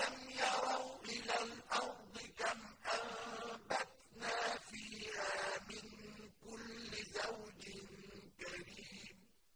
أَلَمْ